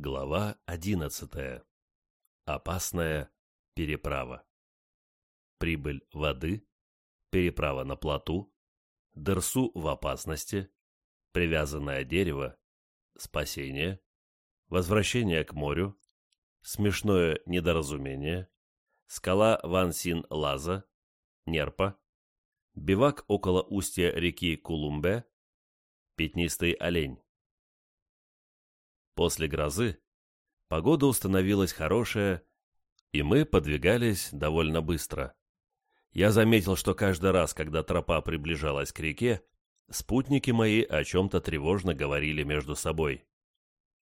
Глава одиннадцатая. Опасная переправа. Прибыль воды, переправа на плоту, дырсу в опасности, привязанное дерево, спасение, возвращение к морю, смешное недоразумение, скала Ван-Син-Лаза, Нерпа, бивак около устья реки Кулумбе, пятнистый олень. После грозы погода установилась хорошая, и мы подвигались довольно быстро. Я заметил, что каждый раз, когда тропа приближалась к реке, спутники мои о чем-то тревожно говорили между собой.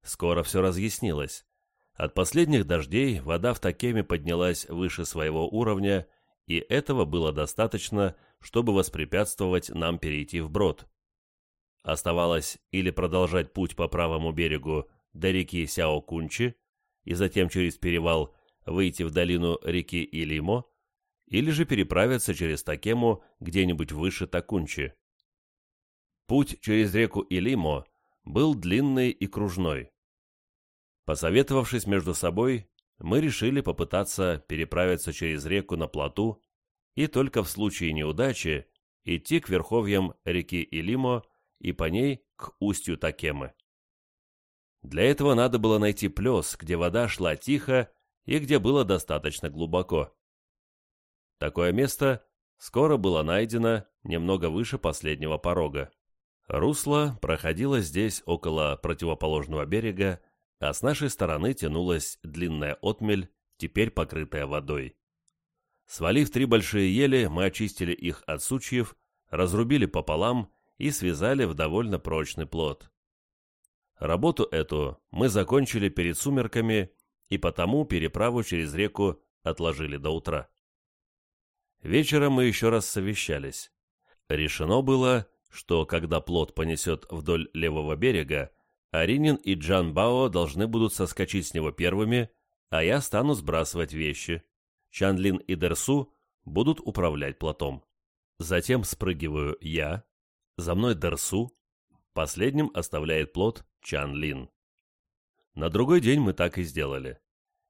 Скоро все разъяснилось. От последних дождей вода в Такеме поднялась выше своего уровня, и этого было достаточно, чтобы воспрепятствовать нам перейти вброд. Оставалось или продолжать путь по правому берегу до реки Сяо-Кунчи и затем через перевал выйти в долину реки Илимо, или же переправиться через Такему где-нибудь выше Такунчи. Путь через реку Илимо был длинный и кружной. Посоветовавшись между собой, мы решили попытаться переправиться через реку на плоту и только в случае неудачи идти к верховьям реки Илимо и по ней к устью Такемы. Для этого надо было найти плес, где вода шла тихо и где было достаточно глубоко. Такое место скоро было найдено немного выше последнего порога. Русло проходило здесь около противоположного берега, а с нашей стороны тянулась длинная отмель, теперь покрытая водой. Свалив три большие ели, мы очистили их от сучьев, разрубили пополам и связали в довольно прочный плод. Работу эту мы закончили перед сумерками и потому переправу через реку отложили до утра. Вечером мы еще раз совещались. Решено было, что когда плот понесет вдоль левого берега, Аринин и Джан Бао должны будут соскочить с него первыми, а я стану сбрасывать вещи. Чанлин и Дерсу будут управлять плотом. Затем спрыгиваю я, за мной Дерсу, последним оставляет плот Чан Лин. На другой день мы так и сделали.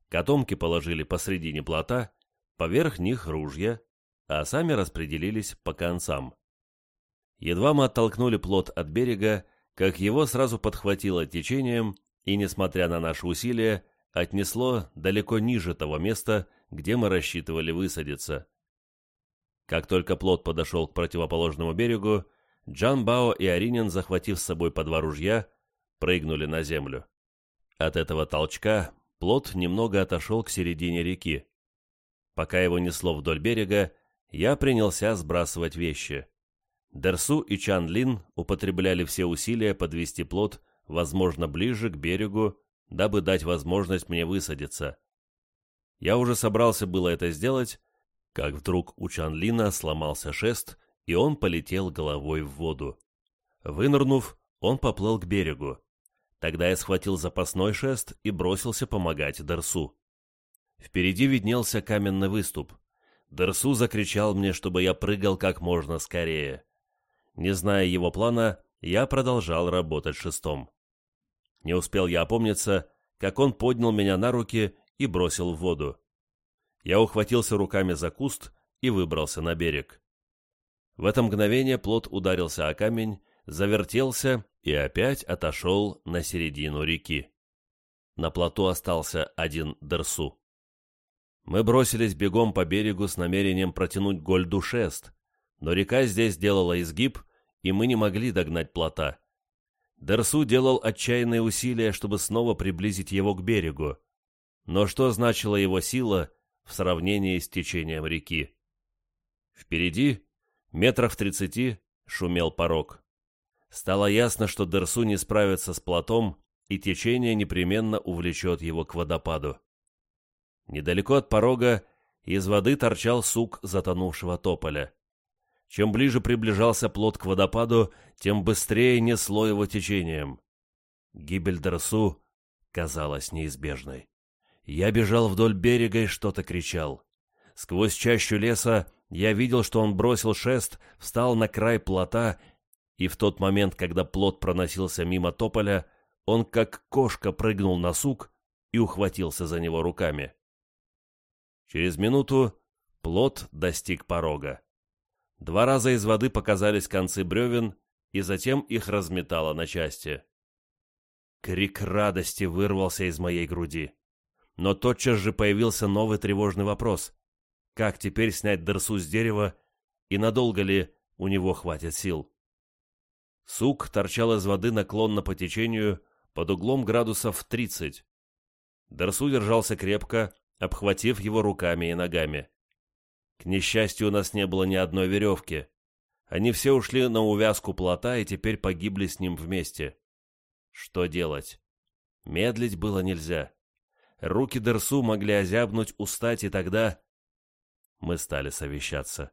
Котомки положили посредине плота, поверх них ружья, а сами распределились по концам. Едва мы оттолкнули плот от берега, как его сразу подхватило течением и, несмотря на наши усилия, отнесло далеко ниже того места, где мы рассчитывали высадиться. Как только плот подошел к противоположному берегу, Джан Бао и Аринин, захватив с собой по два ружья, прыгнули на землю. От этого толчка плот немного отошел к середине реки. Пока его несло вдоль берега, я принялся сбрасывать вещи. Дерсу и Чан Лин употребляли все усилия подвести плот, возможно, ближе к берегу, дабы дать возможность мне высадиться. Я уже собрался было это сделать, как вдруг у Чан Лина сломался шест, и он полетел головой в воду. Вынырнув, он поплыл к берегу. Тогда я схватил запасной шест и бросился помогать Дерсу. Впереди виднелся каменный выступ. Дерсу закричал мне, чтобы я прыгал как можно скорее. Не зная его плана, я продолжал работать шестом. Не успел я опомниться, как он поднял меня на руки и бросил в воду. Я ухватился руками за куст и выбрался на берег. В это мгновение плот ударился о камень, завертелся и опять отошел на середину реки. На плоту остался один Дерсу. Мы бросились бегом по берегу с намерением протянуть Гольду шест, но река здесь делала изгиб, и мы не могли догнать плота. Дерсу делал отчаянные усилия, чтобы снова приблизить его к берегу. Но что значила его сила в сравнении с течением реки? Впереди, метрах в тридцати, шумел порог. Стало ясно, что Дерсу не справится с плотом, и течение непременно увлечет его к водопаду. Недалеко от порога из воды торчал сук затонувшего тополя. Чем ближе приближался плот к водопаду, тем быстрее несло его течением. Гибель Дерсу казалась неизбежной. Я бежал вдоль берега и что-то кричал. Сквозь чащу леса я видел, что он бросил шест, встал на край плота и в тот момент, когда плот проносился мимо тополя, он как кошка прыгнул на сук и ухватился за него руками. Через минуту плот достиг порога. Два раза из воды показались концы бревен, и затем их разметало на части. Крик радости вырвался из моей груди. Но тотчас же появился новый тревожный вопрос. Как теперь снять дырсу с дерева, и надолго ли у него хватит сил? Сук торчал из воды наклонно по течению под углом градусов 30. Дерсу держался крепко, обхватив его руками и ногами. К несчастью, у нас не было ни одной веревки. Они все ушли на увязку плота и теперь погибли с ним вместе. Что делать? Медлить было нельзя. Руки Дерсу могли озябнуть, устать, и тогда... Мы стали совещаться.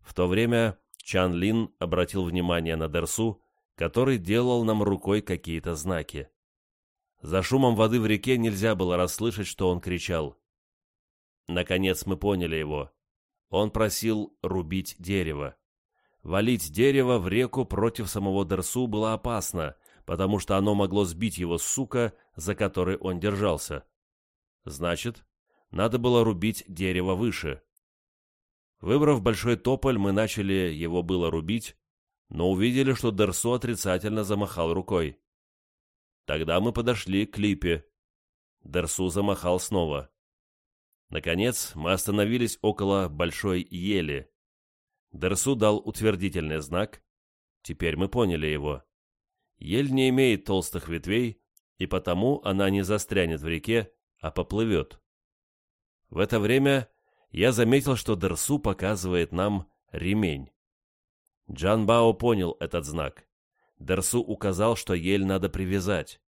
В то время Чан Лин обратил внимание на Дерсу, который делал нам рукой какие-то знаки. За шумом воды в реке нельзя было расслышать, что он кричал. Наконец мы поняли его. Он просил рубить дерево. Валить дерево в реку против самого Дерсу было опасно, потому что оно могло сбить его с сука, за который он держался. Значит, надо было рубить дерево выше. Выбрав большой тополь, мы начали его было рубить, но увидели, что Дерсу отрицательно замахал рукой. Тогда мы подошли к липе. Дерсу замахал снова. Наконец, мы остановились около большой ели. Дерсу дал утвердительный знак. Теперь мы поняли его. Ель не имеет толстых ветвей, и потому она не застрянет в реке, а поплывет. В это время я заметил, что Дерсу показывает нам ремень. Джан Бао понял этот знак. Дерсу указал, что ель надо привязать.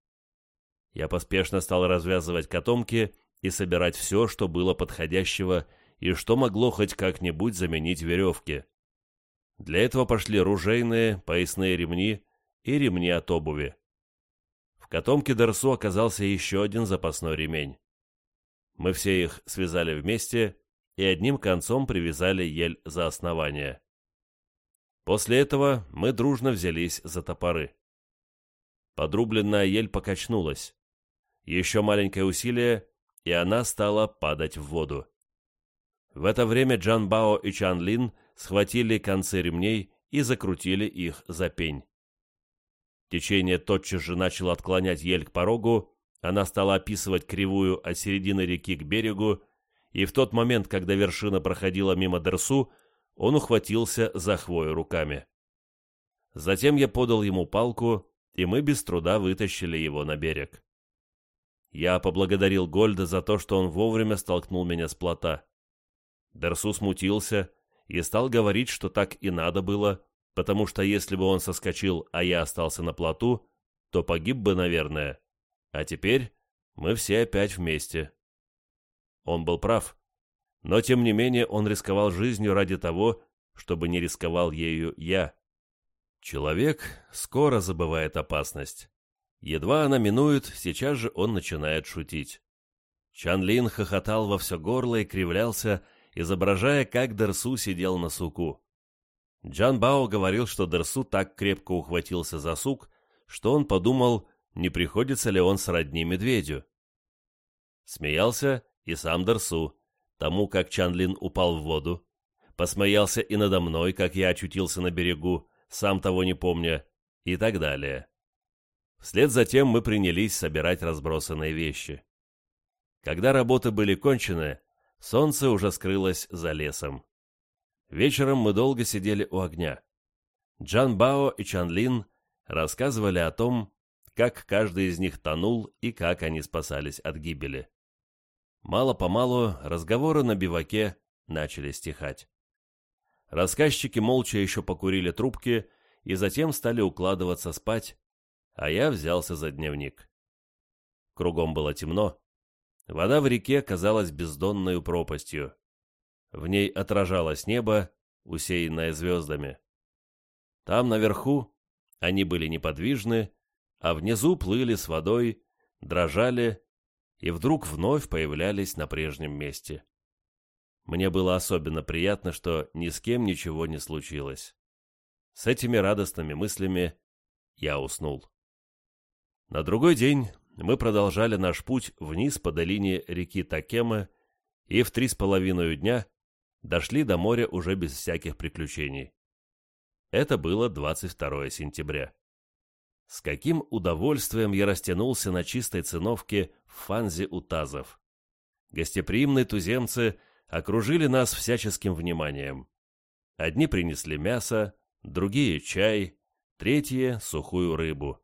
Я поспешно стал развязывать котомки и собирать все, что было подходящего и что могло хоть как-нибудь заменить веревки. Для этого пошли ружейные, поясные ремни и ремни от обуви. В котомке Дерсу оказался еще один запасной ремень. Мы все их связали вместе и одним концом привязали ель за основание. После этого мы дружно взялись за топоры. Подрубленная ель покачнулась. Еще маленькое усилие, и она стала падать в воду. В это время Джан Бао и Чан Лин схватили концы ремней и закрутили их за пень. Течение тотчас же начало отклонять ель к порогу, она стала описывать кривую от середины реки к берегу, и в тот момент, когда вершина проходила мимо Дерсу, он ухватился за хвою руками. Затем я подал ему палку, и мы без труда вытащили его на берег. Я поблагодарил Гольда за то, что он вовремя столкнул меня с плота. Дерсу смутился и стал говорить, что так и надо было, потому что если бы он соскочил, а я остался на плоту, то погиб бы, наверное. А теперь мы все опять вместе. Он был прав. Но, тем не менее, он рисковал жизнью ради того, чтобы не рисковал ею я. Человек скоро забывает опасность. Едва она минует, сейчас же он начинает шутить. Чан Лин хохотал во все горло и кривлялся, изображая, как Дерсу сидел на суку. Джан Бао говорил, что Дерсу так крепко ухватился за сук, что он подумал, не приходится ли он сродни медведю. Смеялся и сам Дерсу, тому, как Чанлин упал в воду. Посмеялся и надо мной, как я очутился на берегу, сам того не помня, и так далее. Вслед за тем мы принялись собирать разбросанные вещи. Когда работы были кончены, солнце уже скрылось за лесом. Вечером мы долго сидели у огня. Джан Бао и Чан Лин рассказывали о том, как каждый из них тонул и как они спасались от гибели. Мало-помалу разговоры на биваке начали стихать. Рассказчики молча еще покурили трубки и затем стали укладываться спать, а я взялся за дневник. Кругом было темно. Вода в реке казалась бездонной пропастью. В ней отражалось небо, усеянное звездами. Там, наверху, они были неподвижны, а внизу плыли с водой, дрожали и вдруг вновь появлялись на прежнем месте. Мне было особенно приятно, что ни с кем ничего не случилось. С этими радостными мыслями я уснул. На другой день мы продолжали наш путь вниз по долине реки Такема и в три с половиной дня дошли до моря уже без всяких приключений. Это было 22 сентября. С каким удовольствием я растянулся на чистой циновке в фанзе у тазов. Гостеприимные туземцы окружили нас всяческим вниманием. Одни принесли мясо, другие — чай, третьи — сухую рыбу.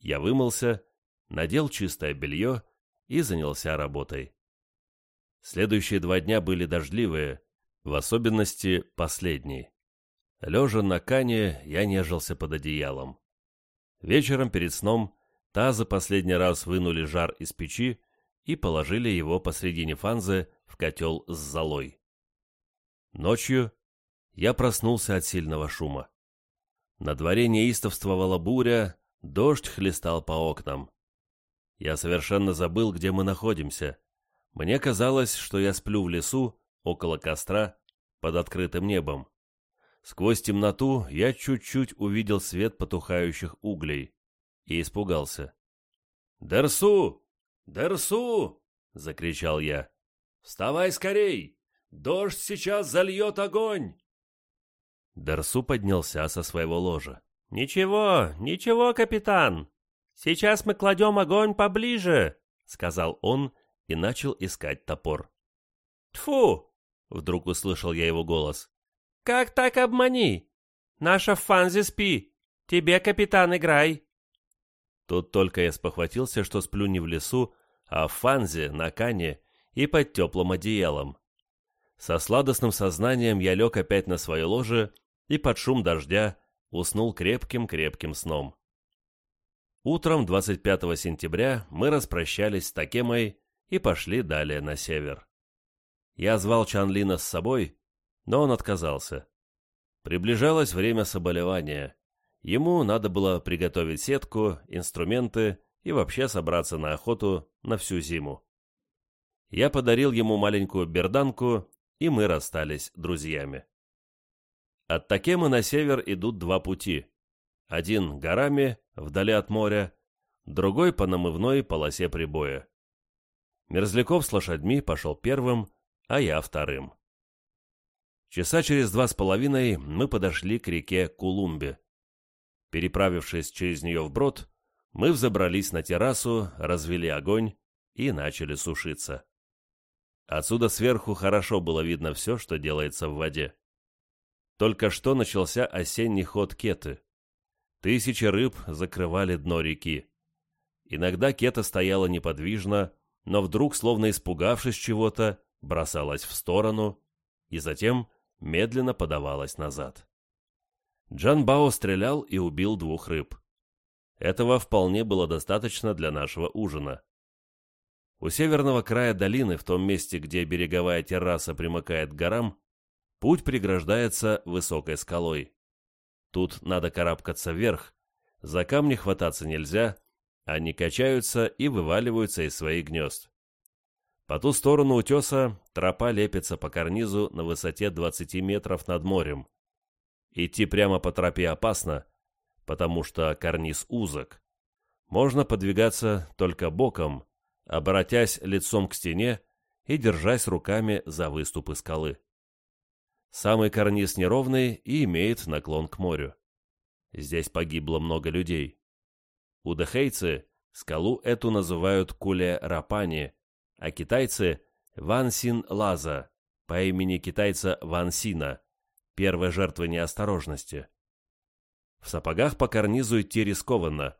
Я вымылся, надел чистое белье и занялся работой. Следующие два дня были дождливые, в особенности последний. Лежа на кане, я нежился под одеялом. Вечером перед сном тазы последний раз вынули жар из печи и положили его посредине фанзы в котел с золой. Ночью я проснулся от сильного шума. На дворе неистовствовала буря, дождь хлестал по окнам. Я совершенно забыл, где мы находимся. Мне казалось, что я сплю в лесу, около костра, под открытым небом. Сквозь темноту я чуть-чуть увидел свет потухающих углей и испугался. «Дерсу! Дерсу!» — закричал я. «Вставай скорей! Дождь сейчас зальет огонь!» Дерсу поднялся со своего ложа. «Ничего, ничего, капитан! Сейчас мы кладем огонь поближе!» — сказал он и начал искать топор. «Тьфу!» — вдруг услышал я его голос. «Как так обмани? Наша Фанзи спи. Тебе, капитан, играй». Тут только я спохватился, что сплю не в лесу, а в Фанзе, на кане и под теплым одеялом. Со сладостным сознанием я лег опять на свое ложе и под шум дождя уснул крепким-крепким сном. Утром 25 сентября мы распрощались с Такемой и пошли далее на север. Я звал Чанлина с собой, но он отказался. Приближалось время соболевания. Ему надо было приготовить сетку, инструменты и вообще собраться на охоту на всю зиму. Я подарил ему маленькую берданку, и мы расстались друзьями. От Такемы на север идут два пути. Один горами, вдали от моря, другой по намывной полосе прибоя. Мерзляков с лошадьми пошел первым, а я вторым. Часа через два с половиной мы подошли к реке Кулумбе. Переправившись через нее вброд, мы взобрались на террасу, развели огонь и начали сушиться. Отсюда сверху хорошо было видно все, что делается в воде. Только что начался осенний ход кеты. Тысячи рыб закрывали дно реки. Иногда кета стояла неподвижно, но вдруг, словно испугавшись чего-то, бросалась в сторону и затем медленно подавалась назад. Джан Бао стрелял и убил двух рыб. Этого вполне было достаточно для нашего ужина. У северного края долины, в том месте, где береговая терраса примыкает к горам, путь преграждается высокой скалой. Тут надо карабкаться вверх, за камни хвататься нельзя, они качаются и вываливаются из своих гнезд. По ту сторону утеса тропа лепится по карнизу на высоте 20 метров над морем. Идти прямо по тропе опасно, потому что карниз узок. Можно подвигаться только боком, обратясь лицом к стене и держась руками за выступы скалы. Самый карниз неровный и имеет наклон к морю. Здесь погибло много людей. Удахейцы скалу эту называют Куле-Рапани, а китайцы – Ван Син Лаза, по имени китайца Ван Сина, первой жертвы неосторожности. В сапогах по карнизу идти рискованно.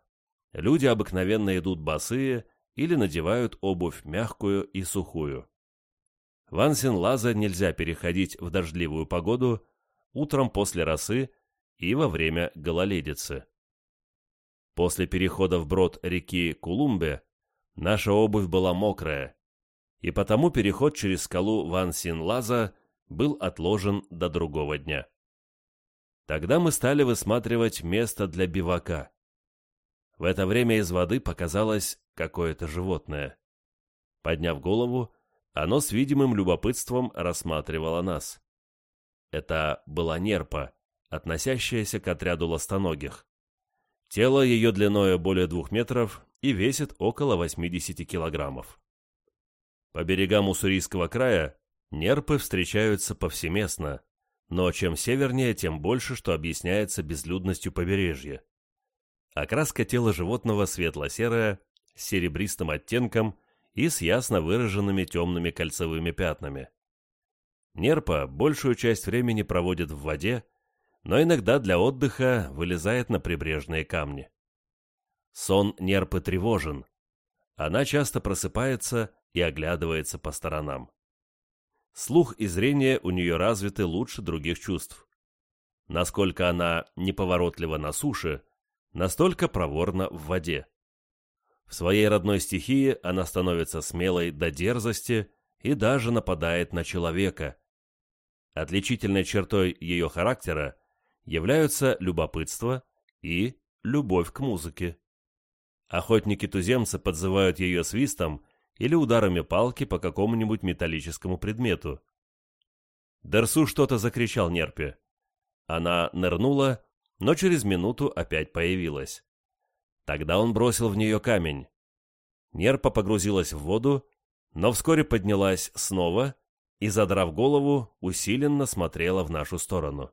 Люди обыкновенно идут босые или надевают обувь мягкую и сухую. Ван Син Лаза нельзя переходить в дождливую погоду, утром после росы и во время гололедицы. После перехода вброд реки Кулумбе наша обувь была мокрая, и потому переход через скалу Ван Син-Лаза был отложен до другого дня. Тогда мы стали высматривать место для бивака. В это время из воды показалось какое-то животное. Подняв голову, оно с видимым любопытством рассматривало нас. Это была нерпа, относящаяся к отряду ластоногих. Тело ее длиною более двух метров и весит около 80 килограммов. По берегам Уссурийского края нерпы встречаются повсеместно, но чем севернее, тем больше, что объясняется безлюдностью побережья. Окраска тела животного светло-серая, с серебристым оттенком и с ясно выраженными темными кольцевыми пятнами. Нерпа большую часть времени проводит в воде, но иногда для отдыха вылезает на прибрежные камни. Сон нерпы тревожен. Она часто просыпается и оглядывается по сторонам. Слух и зрение у нее развиты лучше других чувств. Насколько она неповоротлива на суше, настолько проворна в воде. В своей родной стихии она становится смелой до дерзости и даже нападает на человека. Отличительной чертой ее характера являются любопытство и любовь к музыке. Охотники-туземцы подзывают ее свистом или ударами палки по какому-нибудь металлическому предмету. Дерсу что-то закричал Нерпе. Она нырнула, но через минуту опять появилась. Тогда он бросил в нее камень. Нерпа погрузилась в воду, но вскоре поднялась снова и, задрав голову, усиленно смотрела в нашу сторону.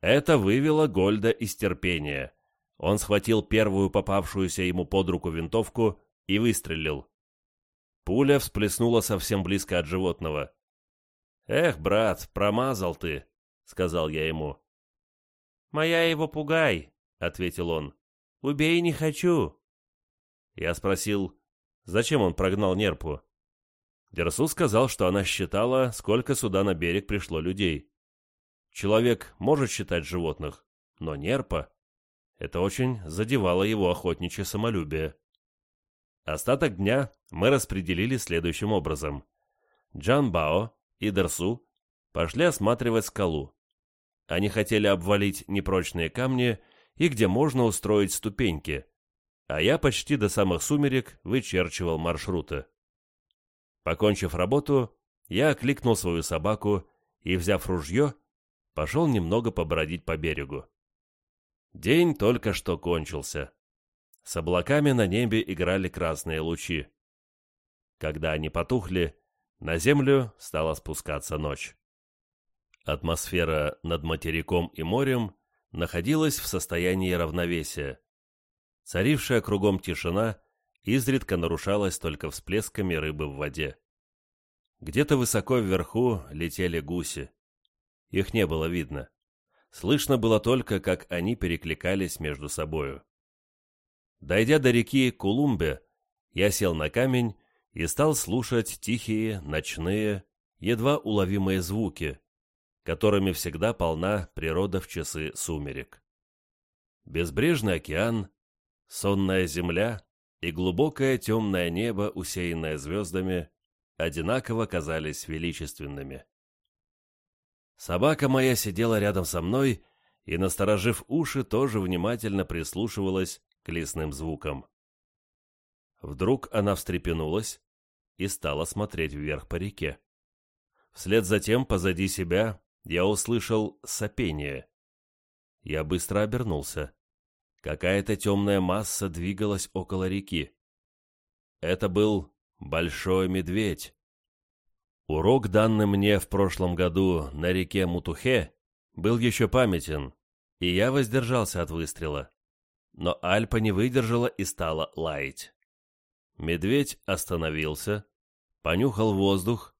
Это вывело Гольда из терпения. Он схватил первую попавшуюся ему под руку винтовку и выстрелил. Пуля всплеснула совсем близко от животного. «Эх, брат, промазал ты», — сказал я ему. «Моя его пугай», — ответил он. «Убей не хочу». Я спросил, зачем он прогнал нерпу. Дерсу сказал, что она считала, сколько сюда на берег пришло людей. Человек может считать животных, но нерпа — это очень задевало его охотничье самолюбие. Остаток дня мы распределили следующим образом. Джан Бао и Дерсу пошли осматривать скалу. Они хотели обвалить непрочные камни и где можно устроить ступеньки, а я почти до самых сумерек вычерчивал маршруты. Покончив работу, я окликнул свою собаку и, взяв ружье, пошел немного побродить по берегу. День только что кончился. С облаками на небе играли красные лучи. Когда они потухли, на землю стала спускаться ночь. Атмосфера над материком и морем находилась в состоянии равновесия. Царившая кругом тишина изредка нарушалась только всплесками рыбы в воде. Где-то высоко вверху летели гуси. Их не было видно. Слышно было только, как они перекликались между собою. Дойдя до реки Кулумбе, я сел на камень и стал слушать тихие, ночные, едва уловимые звуки, которыми всегда полна природа в часы сумерек. Безбрежный океан, сонная земля и глубокое темное небо, усеянное звездами, одинаково казались величественными. Собака моя сидела рядом со мной и, насторожив уши, тоже внимательно прислушивалась к лесным звукам. Вдруг она встрепенулась и стала смотреть вверх по реке. Вслед за тем, позади себя, я услышал сопение. Я быстро обернулся. Какая-то темная масса двигалась около реки. Это был большой медведь. Урок, данный мне в прошлом году на реке Мутухе, был еще памятен, и я воздержался от выстрела но Альпа не выдержала и стала лаять. Медведь остановился, понюхал воздух,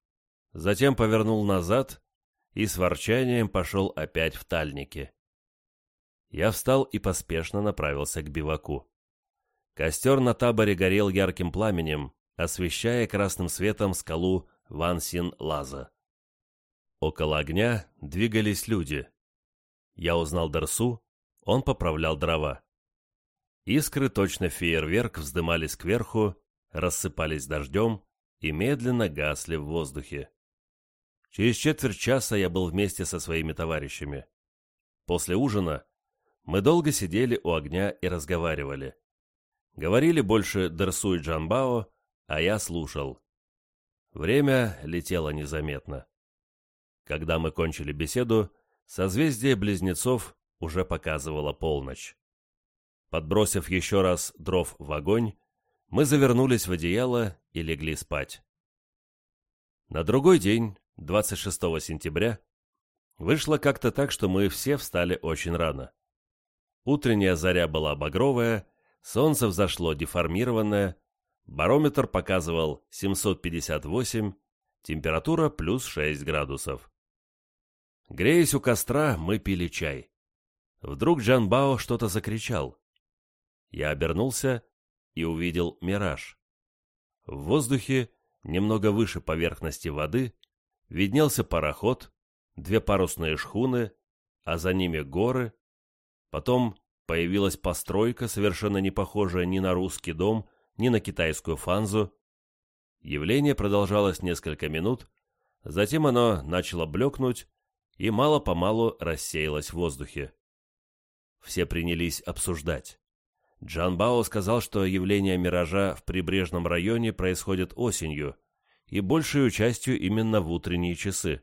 затем повернул назад и с ворчанием пошел опять в тальники. Я встал и поспешно направился к биваку. Костер на таборе горел ярким пламенем, освещая красным светом скалу Вансин-Лаза. Около огня двигались люди. Я узнал Дарсу, он поправлял дрова. Искры, точно фейерверк, вздымались кверху, рассыпались дождем и медленно гасли в воздухе. Через четверть часа я был вместе со своими товарищами. После ужина мы долго сидели у огня и разговаривали. Говорили больше Дерсу и Джанбао, а я слушал. Время летело незаметно. Когда мы кончили беседу, созвездие близнецов уже показывало полночь. Подбросив еще раз дров в огонь, мы завернулись в одеяло и легли спать. На другой день, 26 сентября, вышло как-то так, что мы все встали очень рано. Утренняя заря была багровая, солнце взошло деформированное, барометр показывал 758, температура плюс 6 градусов. Греясь у костра, мы пили чай. Вдруг Джан Бао что-то закричал. Я обернулся и увидел мираж. В воздухе, немного выше поверхности воды, виднелся пароход, две парусные шхуны, а за ними горы. Потом появилась постройка, совершенно не похожая ни на русский дом, ни на китайскую фанзу. Явление продолжалось несколько минут, затем оно начало блекнуть и мало-помалу рассеялось в воздухе. Все принялись обсуждать. Джан Бао сказал, что явление миража в прибрежном районе происходит осенью, и большей частью именно в утренние часы.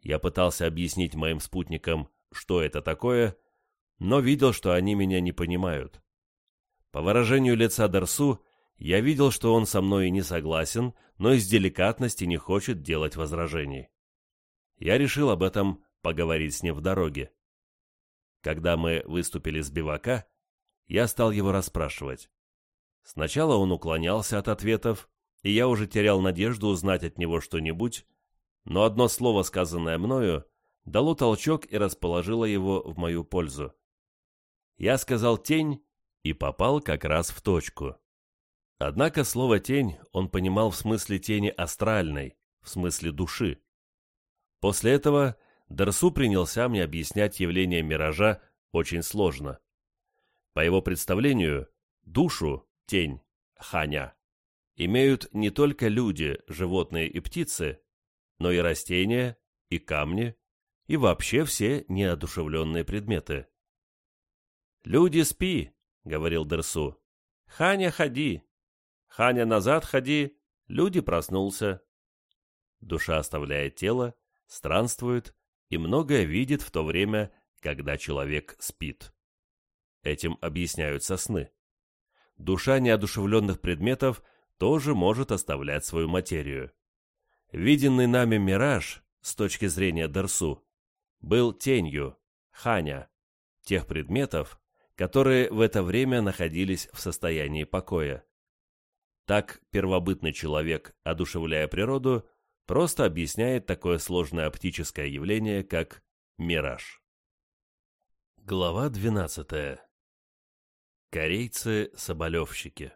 Я пытался объяснить моим спутникам, что это такое, но видел, что они меня не понимают. По выражению лица Дарсу, я видел, что он со мной не согласен, но из деликатности не хочет делать возражений. Я решил об этом поговорить с ним в дороге. Когда мы выступили с бивака, я стал его расспрашивать. Сначала он уклонялся от ответов, и я уже терял надежду узнать от него что-нибудь, но одно слово, сказанное мною, дало толчок и расположило его в мою пользу. Я сказал «тень» и попал как раз в точку. Однако слово «тень» он понимал в смысле тени астральной, в смысле души. После этого Дерсу принялся мне объяснять явление миража очень сложно. По его представлению, душу, тень, ханя, имеют не только люди, животные и птицы, но и растения, и камни, и вообще все неодушевленные предметы. «Люди, спи!» — говорил Дерсу. «Ханя, ходи! Ханя, назад ходи! Люди проснулся!» Душа оставляет тело, странствует и многое видит в то время, когда человек спит. Этим объясняются сны. Душа неодушевленных предметов тоже может оставлять свою материю. Виденный нами мираж, с точки зрения Дерсу, был тенью, ханя, тех предметов, которые в это время находились в состоянии покоя. Так первобытный человек, одушевляя природу, просто объясняет такое сложное оптическое явление, как мираж. Глава 12. Корейцы-соболевщики